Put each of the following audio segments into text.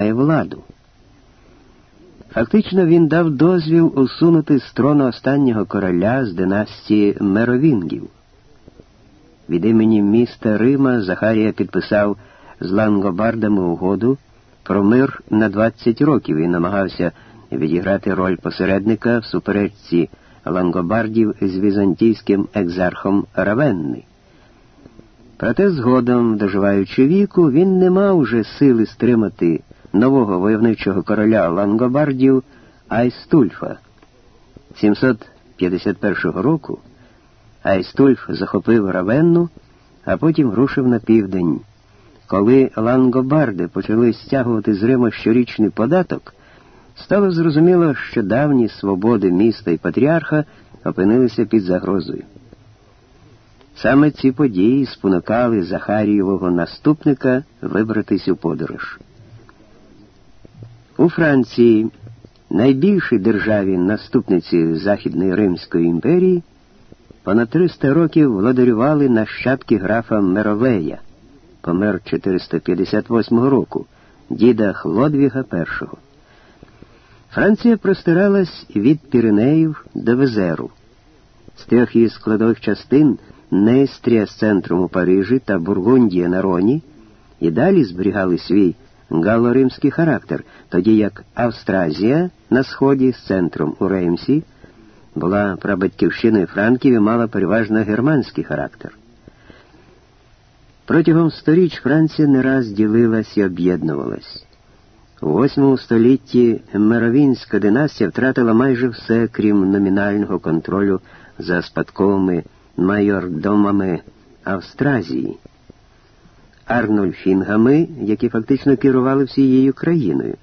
владу. Фактично він дав дозвіл усунути з трону останнього короля з династії Меровінгів. Від імені міста Рима Захарія підписав з лангобардами угоду про мир на 20 років і намагався відіграти роль посередника в суперечці лангобардів з візантійським екзархом Равенни. Проте згодом, доживаючи віку, він не мав уже сили стримати нового войовничого короля лангобардів Айстульфа. 751 року Айстульф захопив Равенну, а потім рушив на південь. Коли лангобарди почали стягувати з Рима щорічний податок, стало зрозуміло, що давні свободи міста і патріарха опинилися під загрозою. Саме ці події спонукали Захарієвого наступника вибратись у подорож. У Франції, найбільшій державі наступниці Західної Римської імперії, понад 300 років владарювали нащадки графа Меровея, помер 458 року, діда Хлодвіга І. Франція простиралась від Піренеїв до Везеру. З трьох її складових частин Нейстрія з центром у Парижі та Бургундія на Роні і далі зберігали свій галло-римський характер, тоді як Австразія на сході з центром у Реймсі була прабатьківщиною Франків і мала переважно германський характер. Протягом сторіч Франція не раз ділилась і об'єднувалась. У VIII столітті Меровінська династія втратила майже все, крім номінального контролю за спадковими майордомами Австразії, Арнольфінгами, які фактично керували всією країною.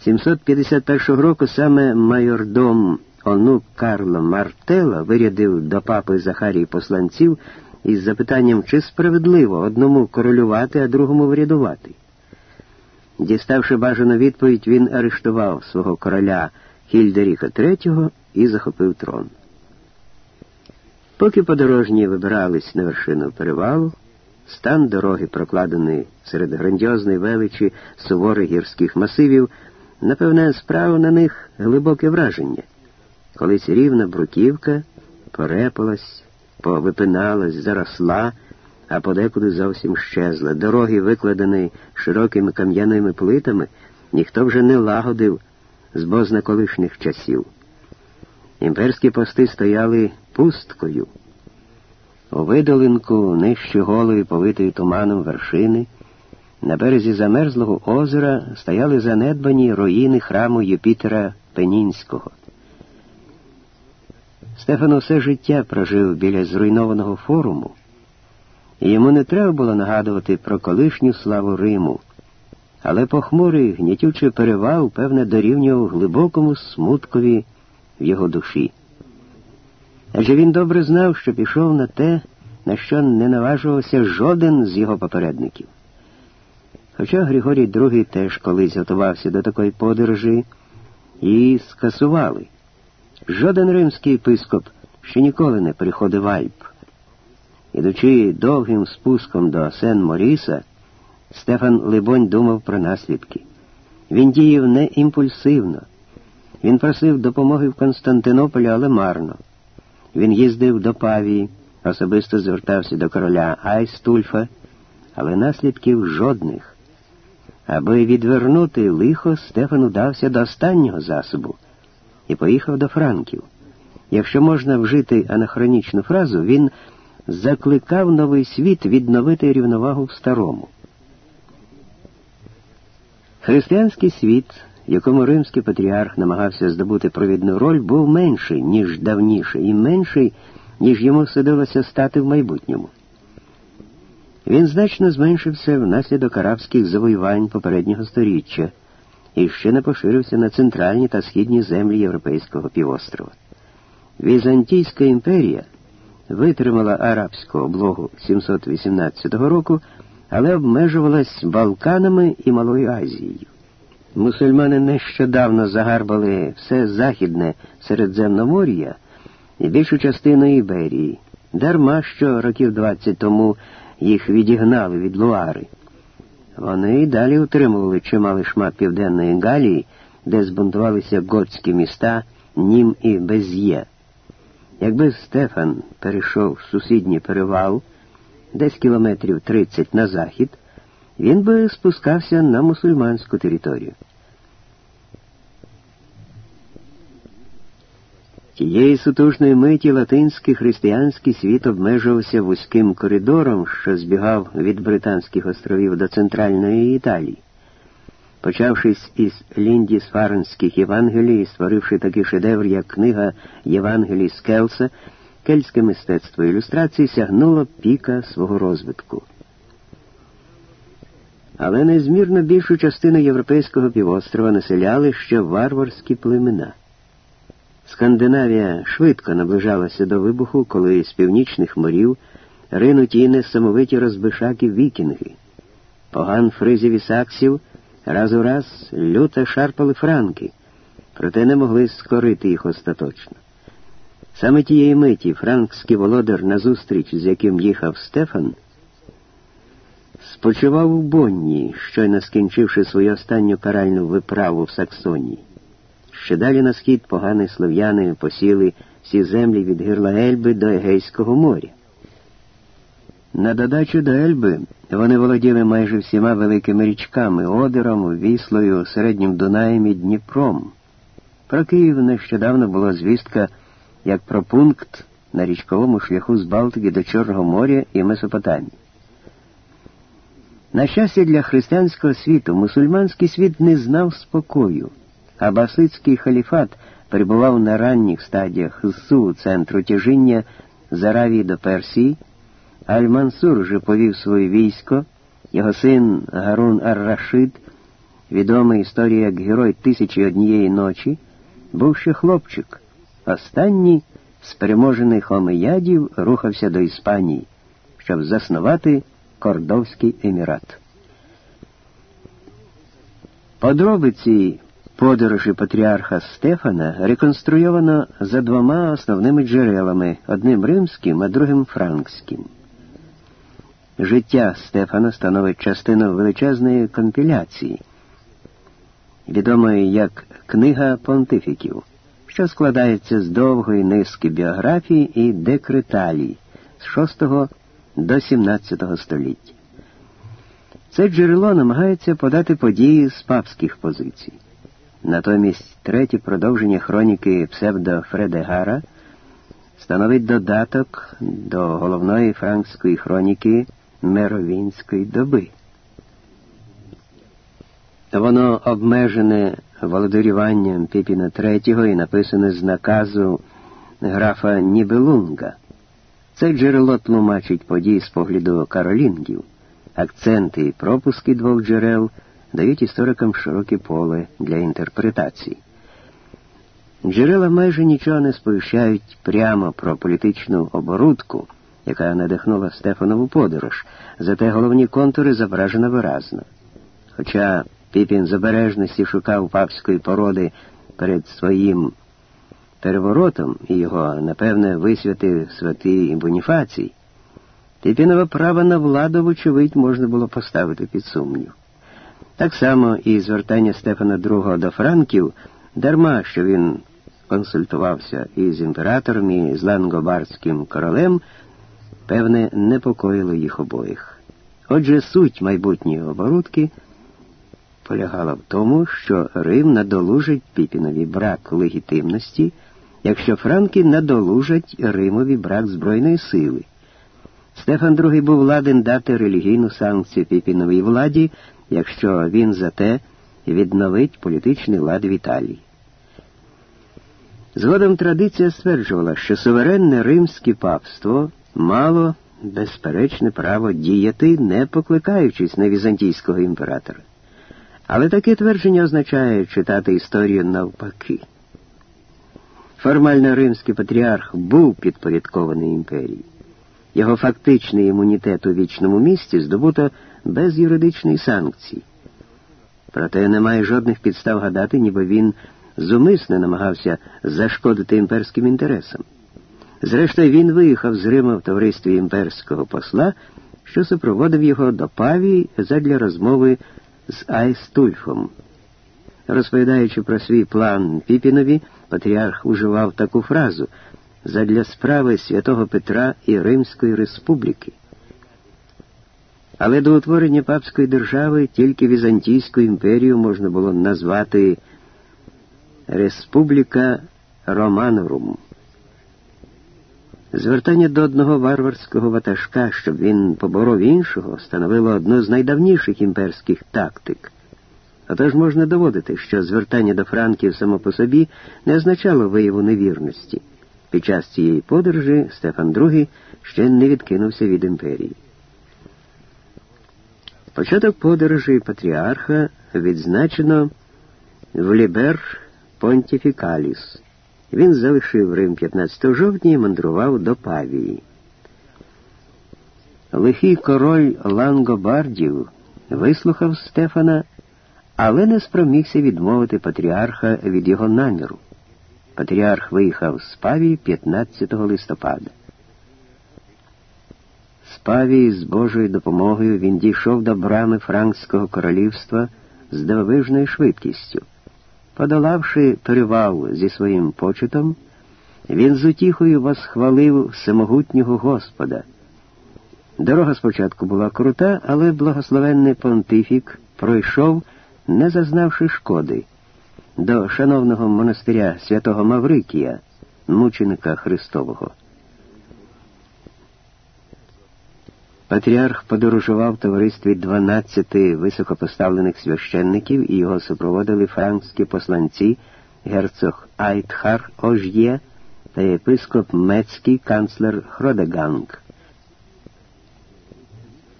751 року саме майордом онук Карла Мартела вирядив до папи Захарії посланців із запитанням, чи справедливо одному королювати, а другому врядувати. Діставши бажану відповідь, він арештував свого короля Хільдеріха III і захопив трон. Поки подорожні вибирались на вершину перевалу, стан дороги, прокладений серед грандіозної величі суворих гірських масивів, напевне, справив на них глибоке враження. Колись рівна бруківка порепалась, повипиналась, заросла, а подекуди зовсім щезла. Дороги, викладені широкими кам'яними плитами, ніхто вже не лагодив з бозна колишніх часів. Імперські пости стояли пусткою. У видолинку нижче голої, повитої туманом вершини, на березі замерзлого озера стояли занедбані руїни храму Юпітера Пенінського. Стефан усе життя прожив біля зруйнованого форуму, і йому не треба було нагадувати про колишню славу Риму, але похмурий гнітючий перевал, певне, дорівнював глибокому смуткові в його душі. Адже він добре знав, що пішов на те, на що не наважувався жоден з його попередників. Хоча Григорій II теж колись готувався до такої подорожі і скасували. Жоден римський епископ ще ніколи не приходив Альп. Ідучи довгим спуском до Сен Моріса, Стефан Либонь думав про наслідки. Він діяв не імпульсивно. Він просив допомоги в Константинополі, але марно. Він їздив до Павії, особисто звертався до короля Айстульфа, але наслідків жодних. Аби відвернути лихо, Стефан удався до останнього засобу і поїхав до Франків. Якщо можна вжити анахронічну фразу, він закликав новий світ відновити рівновагу в старому. Християнський світ якому римський патріарх намагався здобути провідну роль, був менший, ніж давніше, і менший, ніж йому судилося стати в майбутньому. Він значно зменшився внаслідок арабських завоювань попереднього сторіччя і ще не поширився на центральні та східні землі Європейського півострова. Візантійська імперія витримала арабську облогу 718 року, але обмежувалась Балканами і Малою Азією. Мусульмани нещодавно загарбали все західне Середземномор'я і більшу частину Іберії, дарма що років 20 тому їх відігнали від Луари. Вони й далі утримували чималий шмат Південної Галії, де збунтувалися готські міста Нім і Без'є. Якби Стефан перейшов сусідній перевал десь кілометрів 30 на захід, він би спускався на мусульманську територію. Тієї сутужної миті латинський християнський світ обмежувався вузьким коридором, що збігав від Британських островів до Центральної Італії. Почавшись із Ліндіс Фарнських Євангелій створивши такий шедевр, як книга Євангелій Скелса, кельтське мистецтво ілюстрації сягнуло піка свого розвитку. Але незмірно більшу частину європейського півострова населяли ще варварські племена. Скандинавія швидко наближалася до вибуху, коли з північних морів ринуті несамовиті розбишаки вікінги. Поган фризів і саксів раз у раз люто шарпали франки, проте не могли скорити їх остаточно. Саме тієї миті франкський володар, назустріч, з яким їхав Стефан, спочивав у Бонні, щойно скінчивши свою останню каральну виправу в Саксонії. Ще далі на схід погані слов'яни посіли всі землі від гирла Ельби до Егейського моря. На додачу до Ельби вони володіли майже всіма великими річками Одером, Віслою, Середнім Дунаєм і Дніпром. Про Київ нещодавно була звістка як про пункт на річковому шляху з Балтики до Чорного моря і Месопотамії. На щастя, для християнського світу мусульманський світ не знав спокою. Абасидський халіфат перебував на ранніх стадіях зсу центру тяжіння з Аравії до Персії, Аль-Мансур вже повів своє військо, його син Гарун Ар-Рашид, відомий історія як герой тисячі однієї ночі, був ще хлопчик. Останній з переможених омеядів рухався до Іспанії, щоб заснувати Кордовський емірат. Подробиці Подорожі патріарха Стефана реконструйовано за двома основними джерелами одним римським, а другим франкським. Життя Стефана становить частину величезної компіляції, відомої як Книга понтифіків, що складається з довгої низки біографій і декреталій з 6 до 17 століття. Це джерело намагається подати події з папських позицій. Натомість третє продовження хроніки Псевдо Фредегара становить додаток до головної франкської хроніки Меровінської доби. Воно обмежене володарюванням Піпіна III і написане з наказу графа Нібелунга. Це джерело тлумачить події з погляду каролінгів, акценти і пропуски двох джерел дають історикам широке поле для інтерпретації. Джерела майже нічого не сповіщають прямо про політичну оборудку, яка надихнула Стефанову подорож, зате головні контури зображено виразно. Хоча Піпін з обережності шукав папської породи перед своїм переворотом і його, напевне, висвятив святий Боніфацій, Піпінове право на владу, вочевидь, можна було поставити під сумнів. Так само і звертання Стефана II до Франків, дарма що він консультувався із імператором і з лангобардським королем, певне, непокоїло їх обоїх. Отже, суть майбутньої оборудки полягала в тому, що Рим надолужить Піпінові брак легітимності, якщо Франки надолужать Римові брак збройної сили. Стефан II був ладен дати релігійну санкцію Піпіновій владі якщо він за те відновить політичний лад в Італії. Згодом традиція стверджувала, що суверенне римське папство мало безперечне право діяти, не покликаючись на візантійського імператора. Але таке твердження означає читати історію навпаки. Формально римський патріарх був підпорядкований імперії. Його фактичний імунітет у вічному місті здобуто без юридичної санкції. Проте немає жодних підстав гадати, ніби він зумисне намагався зашкодити імперським інтересам. Зрештою, він виїхав з Рима в товаристві імперського посла що супроводив його до Павії задля розмови з Айстульфом. Розповідаючи про свій план Піпінові, патріарх уживав таку фразу задля справи святого Петра і Римської Республіки. Але до утворення папської держави тільки Візантійську імперію можна було назвати Республіка Романорум. Звертання до одного варварського ватажка, щоб він поборов іншого, становило одну з найдавніших імперських тактик. Отож можна доводити, що звертання до франків само по собі не означало вияву невірності. Під час цієї подорожі Стефан II ще не відкинувся від імперії. Початок подорожі патріарха відзначено в Лібер Понтіфікаліс. Він залишив Рим 15 жовтня і мандрував до Павії. Лихий король Лангобардів вислухав Стефана, але не спромігся відмовити патріарха від його наміру. Патріарх виїхав з Павії 15 листопада. З Павії з Божою допомогою він дійшов до брами Франкського королівства з дивовижною швидкістю. Подолавши перевал зі своїм почетом, він з утіхою восхвалив всемогутнього Господа. Дорога спочатку була крута, але благословенний понтифік пройшов, не зазнавши шкоди, до шановного монастиря святого Маврикія, мученика Христового. Патріарх подорожував в товаристві 12 високопоставлених священників і його супроводили франкські посланці герцог Айтхар Ож'є та єпископ Мецький канцлер Хродеганг.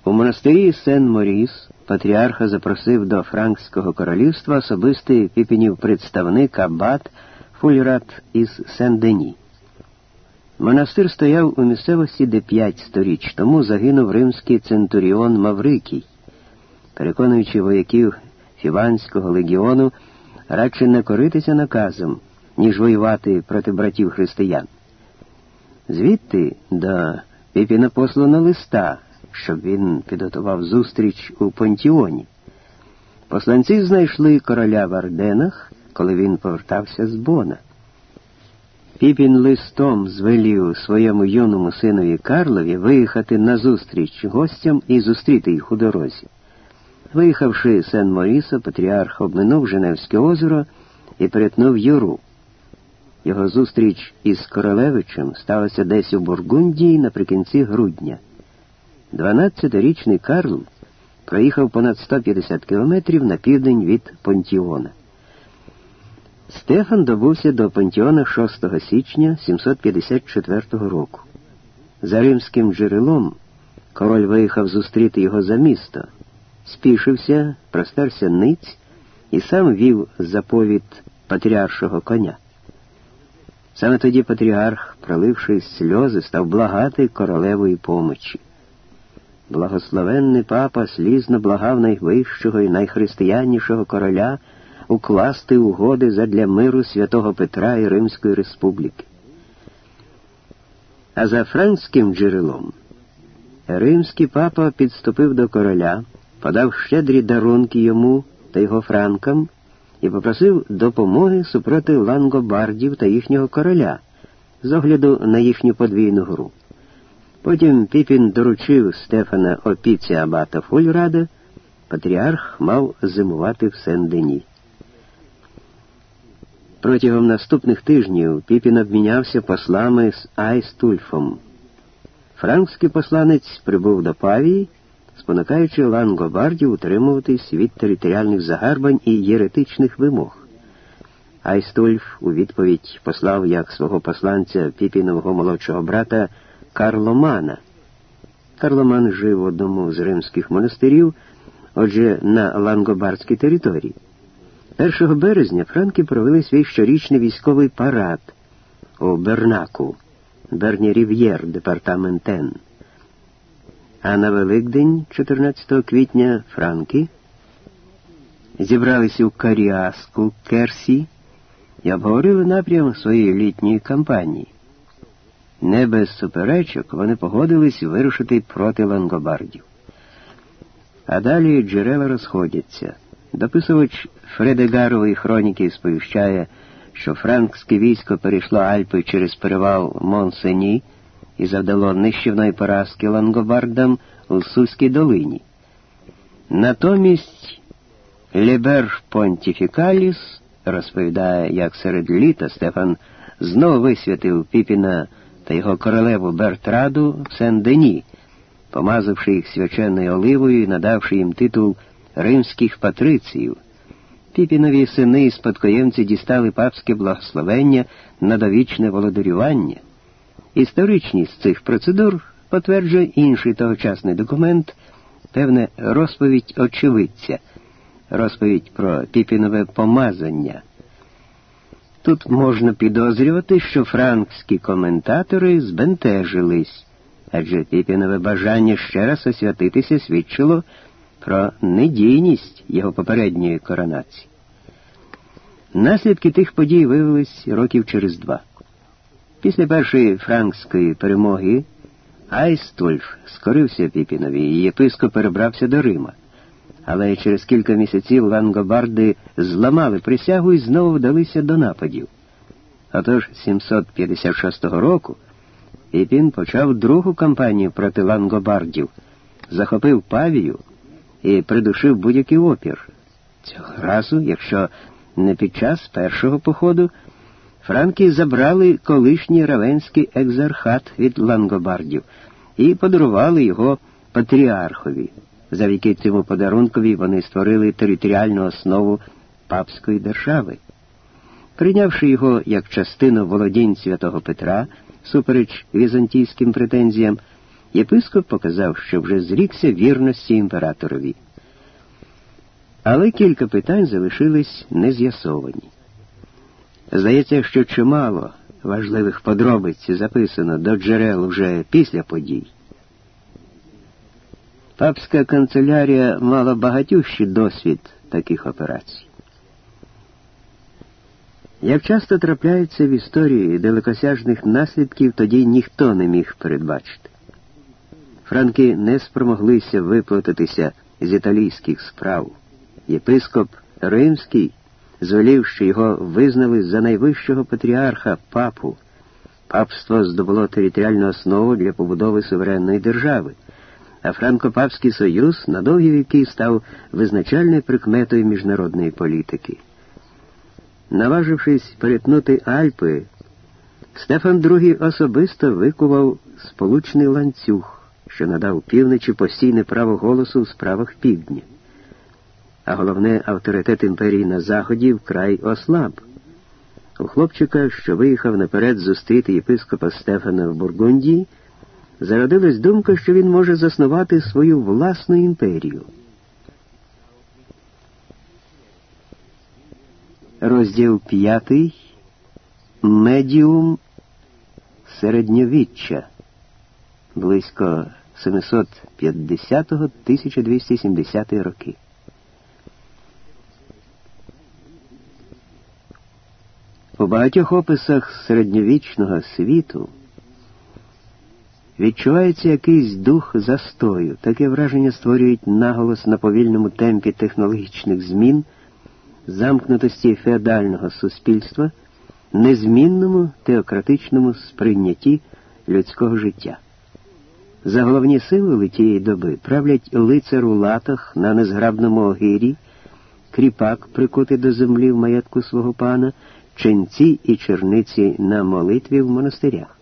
У монастирі Сен-Моріс патріарха запросив до Франкського королівства особистий піпінів представник Аббат Фульрат із Сен-Дені. Монастир стояв у місцевості, де п'ять сторіч тому загинув римський центуріон Маврикій, переконуючи вояків Фіванського легіону радше не коритися наказом, ніж воювати проти братів християн. Звідти до Піпіна послано листа, щоб він підготував зустріч у Понтіоні. Посланці знайшли короля в Арденах, коли він повертався з Бона. Піпін листом звелів своєму юному синові Карлові виїхати на зустріч гостям і зустріти їх у дорозі. Виїхавши сен Моріса, патріарх обминув Женевське озеро і перетнув Юру. Його зустріч із Королевичем сталася десь у Бургундії наприкінці грудня. 12-річний Карл проїхав понад 150 кілометрів на південь від Понтіона. Стефан добувся до Пантіона 6 січня 754 року. За римським джерелом король виїхав зустріти його за місто, спішився, простерся ниць і сам вів заповіт патріаршого коня. Саме тоді патріарх, проливши сльози, став благати королевої помочі. Благословенний папа слізно благав найвищого і найхристияннішого короля укласти угоди задля миру святого Петра і Римської Республіки. А за франкським джерелом римський папа підступив до короля, подав щедрі дарунки йому та його франкам і попросив допомоги супроти лангобардів та їхнього короля з огляду на їхню подвійну гру. Потім Піпін доручив Стефана опіці абата Фульрада, патріарх мав зимувати в Сен-Дені. Протягом наступних тижнів Піпін обмінявся послами з Айстульфом. Франкський посланець прибув до Павії, спонукаючи лангобардів утримуватись від територіальних загарбань і єретичних вимог. Айстульф у відповідь послав як свого посланця Піпінового молодшого брата Карломана. Карломан жив в одному з римських монастирів, отже, на лангобардській території. 1 березня франки провели свій щорічний військовий парад у Бернаку, Берні Рів'єр, департамент Н. А на Великдень, 14 квітня, франки зібралися у Каріаску, Керсі і обговорили напрям своєї літньої кампанії. Не без суперечок вони погодились вирушити проти лангобардів. А далі джерела розходяться. Дописувач Фредегарової хроніки сповіщає, що франкське військо перейшло Альпи через перевал Монсені і завдало нищівної поразки лангобардам у Суській долині. Натомість Лібер Понтіфікаліс розповідає, як серед літа Стефан знову висвятив Піпіна та його королеву Бертраду в Сен-Дені, помазавши їх свяченою оливою і надавши їм титул римських патриціїв. Піпінові сини і спадкоємці дістали папське благословення на довічне володарювання. Історичність цих процедур потверджує інший тогочасний документ, певне розповідь очевидця, розповідь про Піпінове помазання. Тут можна підозрювати, що франкські коментатори збентежились, адже Піпінове бажання ще раз освятитися свідчило про недійність його попередньої коронації. Наслідки тих подій виявились років через два. Після першої франкської перемоги Айстульф скорився Піпінові, і єпископ перебрався до Рима. Але через кілька місяців лангобарди зламали присягу і знову вдалися до нападів. Отож 756 року Піпін почав другу кампанію проти лангобардів, захопив павію і придушив будь-який опір. Цього разу, якщо не під час першого походу, франки забрали колишній равенський екзархат від лангобардів і подарували його патріархові. Завдяки цьому подарункові вони створили територіальну основу папської держави. Прийнявши його як частину володінь святого Петра, супереч візантійським претензіям, єпископ показав, що вже зрікся вірності імператорові. Але кілька питань залишились нез'ясовані. Здається, що чимало важливих подробиць записано до джерел вже після подій. Папська канцелярія мала багатющий досвід таких операцій. Як часто трапляється в історії далекосяжних наслідків, тоді ніхто не міг передбачити. Франки не спромоглися виплатитися з італійських справ. Єпископ Римський звелів, що його визнали за найвищого патріарха папу. Папство здобуло територіальну основу для побудови суверенної держави, а Франко-Папський Союз на довгі віки став визначальною прикметою міжнародної політики. Наважившись перетнути Альпи, Стефан II особисто викував сполучний ланцюг, що надав півночі постійне право голосу в справах півдня. А головне, авторитет імперії на Заході вкрай ослаб. У хлопчика, що виїхав наперед зустріти єпископа Стефана в Бургундії, зародилась думка, що він може заснувати свою власну імперію. Розділ п'ятий Медіум середньовіччя близько 750-1270 роки. У багатьох описах середньовічного світу відчувається якийсь дух застою, таке враження створюють наголос на повільному темпі технологічних змін замкнутості феодального суспільства, незмінному теократичному сприйнятті людського життя. За головні сили тієї доби правлять лицар у латах на незграбному огирі, кріпак, прикутий до землі в маєтку свого пана, ченці і черниці на молитві в монастирях.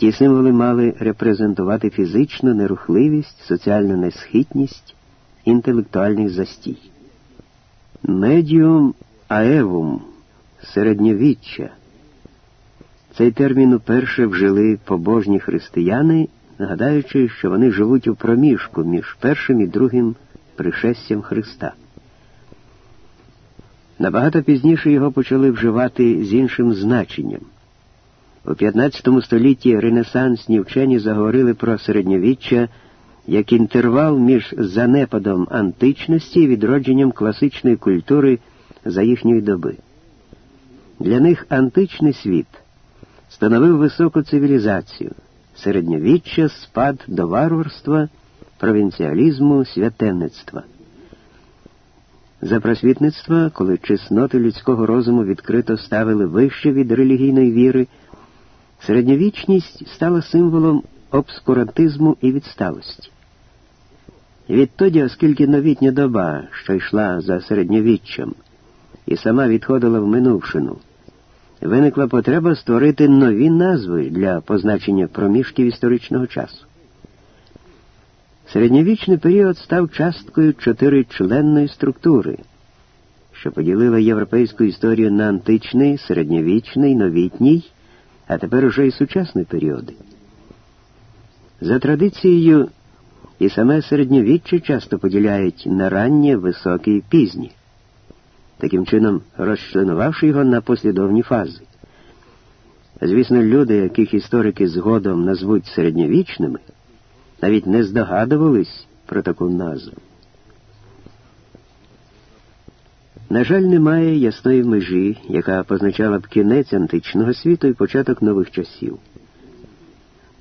Ті символи мали репрезентувати фізичну нерухливість, соціальну несхитність, інтелектуальний застій. Медіум аевум середньовіччя. Цей термін уперше вжили побожні християни, нагадаючи, що вони живуть у проміжку між першим і другим пришестям Христа. Набагато пізніше його почали вживати з іншим значенням. У 15 столітті ренесансні вчені заговорили про середньовіччя як інтервал між занепадом античності і відродженням класичної культури за їхньої доби. Для них античний світ становив високу цивілізацію, середньовіччя спад до варварства, провінціалізму, святенництва. За просвітництва, коли чесноти людського розуму відкрито ставили вище від релігійної віри, середньовічність стала символом обскурантизму і відсталості. Відтоді, оскільки новітня доба, що йшла за середньовіччям, і сама відходила в минувшину, виникла потреба створити нові назви для позначення проміжків історичного часу. Середньовічний період став часткою чотиричленної структури, що поділила європейську історію на античний, середньовічний, новітній, а тепер уже і сучасні періоди. За традицією, і саме середньовіччя часто поділяють на раннє, високе і пізнє, таким чином розчленувавши його на послідовні фази. Звісно, люди, яких історики згодом назвуть середньовічними, навіть не здогадувались про таку назву. На жаль, немає ясної межі, яка позначала б кінець античного світу і початок нових часів.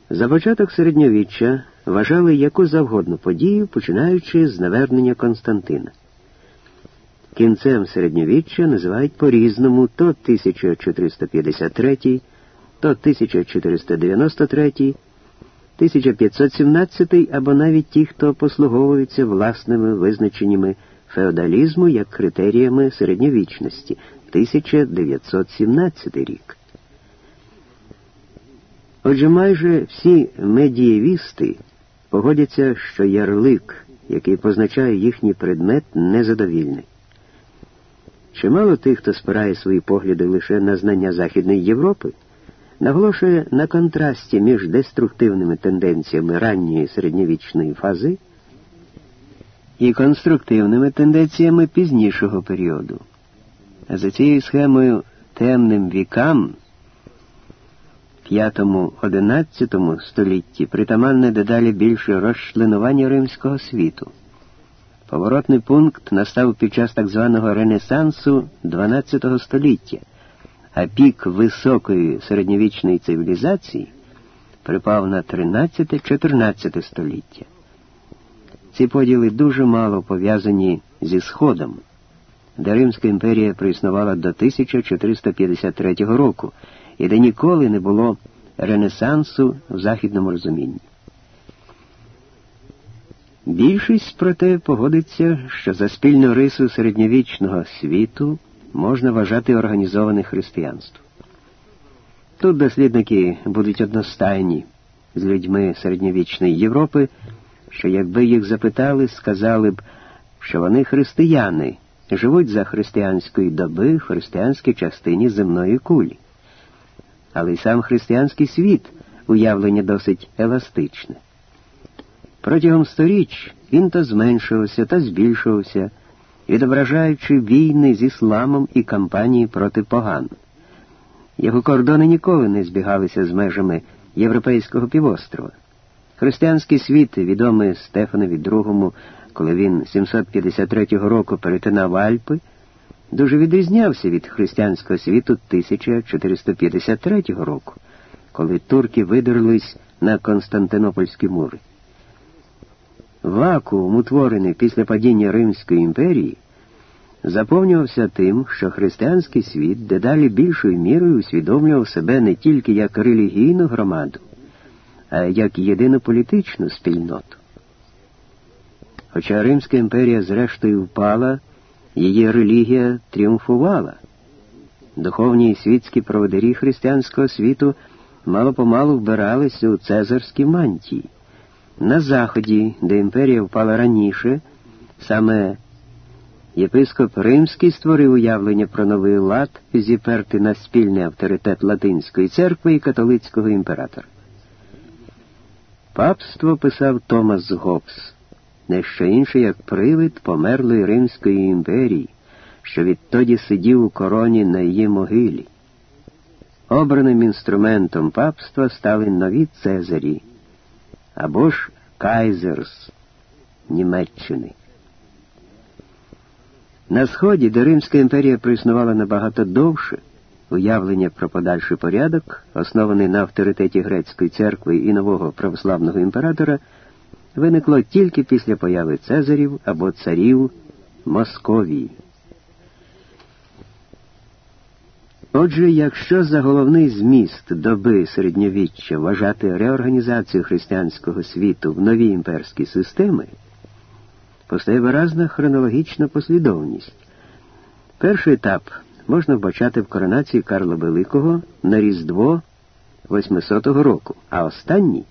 За початок середньовіччя вважали яку завгодно подію, починаючи з навернення Константина. Кінцем середньовіччя називають по-різному то 1453, то 1493, 1517 або навіть ті, хто послуговується власними визначеннями феодалізму як критеріями середньовічності 1917 рік. Отже, майже всі медієвісти погодяться, що ярлик, який позначає їхній предмет, незадовільний. Чимало тих, хто спирає свої погляди лише на знання Західної Європи, наголошує на контрасті між деструктивними тенденціями ранньої середньовічної фази і конструктивними тенденціями пізнішого періоду. А за цією схемою темним вікам V-XI столітті притаманне дедалі більше розчленування римського світу. Поворотний пункт настав під час так званого Ренесансу XII століття, а пік високої середньовічної цивілізації припав на 13-14 століття. Ці поділи дуже мало пов'язані зі Сходом, де Римська імперія проіснувала до 1453 року і де ніколи не було Ренесансу в західному розумінні. Більшість, проте, погодиться, що за спільну рису середньовічного світу можна вважати організоване християнство. Тут дослідники будуть одностайні з людьми середньовічної Європи, що якби їх запитали, сказали б, що вони християни, живуть за християнської доби в християнській частині земної кулі але й сам християнський світ уявлення досить еластичне. Протягом сторіч він то зменшувався, то збільшувався, відображаючи війни з ісламом і кампанії проти поган. Його кордони ніколи не збігалися з межами Європейського півострова. Християнський світ, відомий Стефанові II, коли він 753 року перетинав Альпи, дуже відрізнявся від християнського світу 1453 року, коли турки видерлись на Константинопольські мури. Вакуум, утворений після падіння Римської імперії, заповнювався тим, що християнський світ дедалі більшою мірою усвідомлював себе не тільки як релігійну громаду, а як єдину політичну спільноту. Хоча Римська імперія зрештою впала, її релігія тріумфувала. Духовні і світські проводарі християнського світу мало помалу вбиралися у цезарські мантії. На Заході, де імперія впала раніше, саме єпископ Римський створив уявлення про новий лад, зіперти на спільний авторитет Латинської церкви і католицького імператора. Папство писав Томас Гоббс не що інше, як привид померлої Римської імперії, що відтоді сидів у короні на її могилі. Обраним інструментом папства стали нові Цезарі або ж Кайзерс Німеччини. На Сході, де Римська імперія проіснувала набагато довше, уявлення про подальший порядок, оснований на авторитеті грецької церкви і нового православного імператора, виникло тільки після появи Цезарів або царів Московії. Отже, якщо за головний зміст доби середньовіччя вважати реорганізацію християнського світу в нові імперські системи, постає виразна хронологічна послідовність. Перший етап можна вбачати в коронації Карла Великого на Різдво 800 року, а останній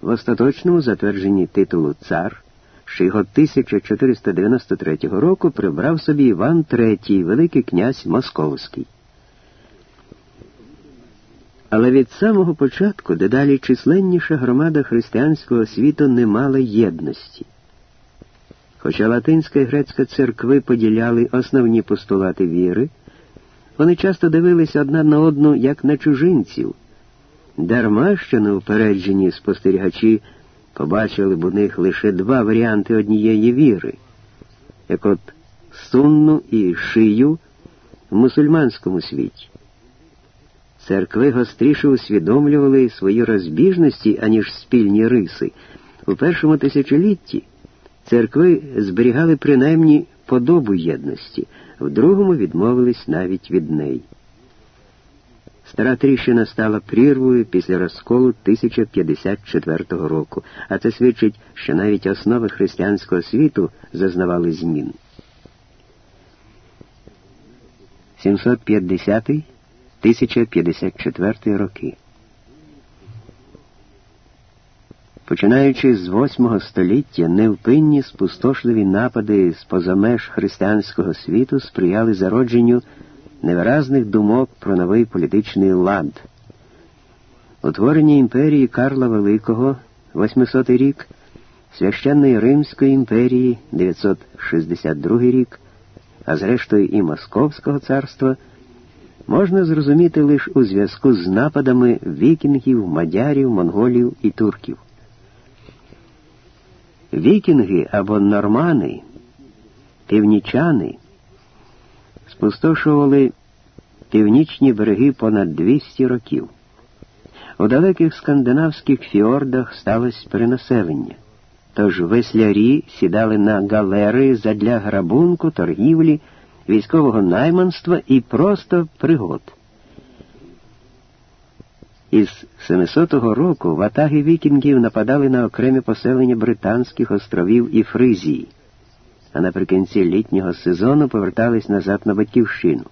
в остаточному затвердженні титулу цар, що його 1493 року прибрав собі Іван III, Великий князь Московський. Але від самого початку дедалі численніша громада християнського світу не мала єдності. Хоча латинська і грецька церкви поділяли основні постулати віри, вони часто дивилися одна на одну як на чужинців, дарма що неупереджені спостерігачі побачили б у них лише два варіанти однієї віри, як от сунну і шию в мусульманському світі. Церкви гостріше усвідомлювали свої розбіжності, аніж спільні риси. У першому тисячолітті церкви зберігали принаймні подобу єдності, в другому відмовились навіть від неї. Стара тріщина стала прірвою після розколу 1054 року, а це свідчить, що навіть основи християнського світу зазнавали змін. 750 1054 роки. Починаючи з VIII століття, невпинні спустошливі напади з поза меж християнського світу сприяли зародженню невиразних думок про новий політичний лад. Утворення імперії Карла Великого, 800 рік, священної Римської імперії, 962 рік, а зрештою і Московського царства можна зрозуміти лише у зв'язку з нападами вікінгів, мадярів, монголів і турків. Вікінги або нормани, північани спустошували північні береги понад 200 років. У далеких скандинавських фіордах сталося перенаселення, тож веслярі сідали на галери задля грабунку, торгівлі військового найманства і просто пригод. Із 700-го року ватаги вікінгів нападали на окремі поселення Британських островів і Фризії, а наприкінці літнього сезону повертались назад на Батьківщину.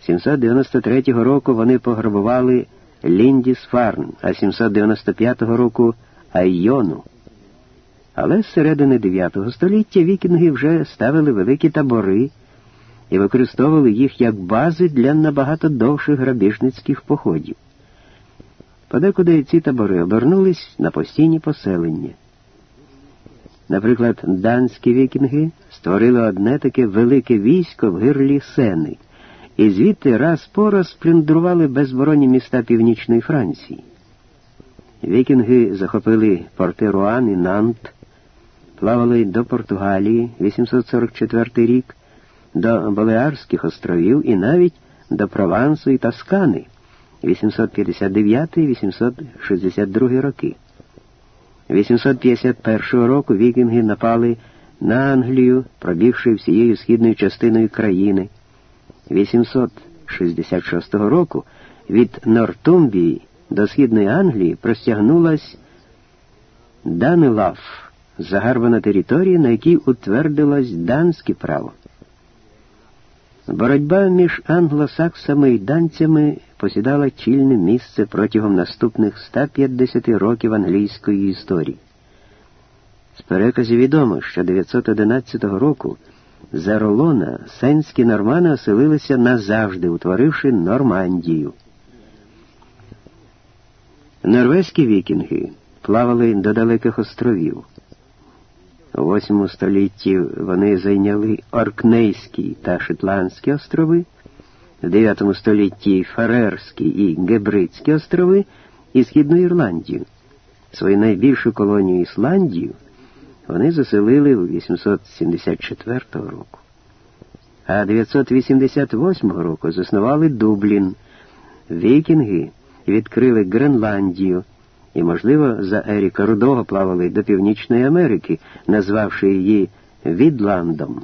793 року вони пограбували Ліндісфарн, а 795 року Аййону. Але з середини 9 століття вікінги вже ставили великі табори і використовували їх як бази для набагато довших грабіжницьких походів. Подекуди ці табори обернулись на постійні поселення. Наприклад, данські вікінги створили одне таке велике військо в гирлі Сени, і звідти раз по раз плюндрували безборонні міста Північної Франції. Вікінги захопили порти Руан і Нант, плавали до Португалії 844 рік, до Балеарських островів і навіть до Провансу і Тоскани 859-862 роки. 851 року вікінги напали на Англію, пробігши всією східною частиною країни. 866 року від Нортумбії до Східної Англії простягнулась Данилаф, загарбана територія, на якій утвердилось данське право. Боротьба між англосаксами і данцями посідала чільне місце протягом наступних 150 років англійської історії. З переказів відомо, що 911 року за Ролона сенські нормани оселилися назавжди, утворивши Нормандію. Норвезькі вікінги плавали до далеких островів. У VIII столітті вони зайняли Оркнейські та Шотландські острови, IX столітті Фарерські і Гебридські острови і Східну Ірландію. Свою найбільшу колонію Ісландію вони заселили у 874 року. а 988 року заснували Дублін. Вікінги відкрили Гренландію і, можливо, за Еріка Рудого плавали до Північної Америки, назвавши її Відландом.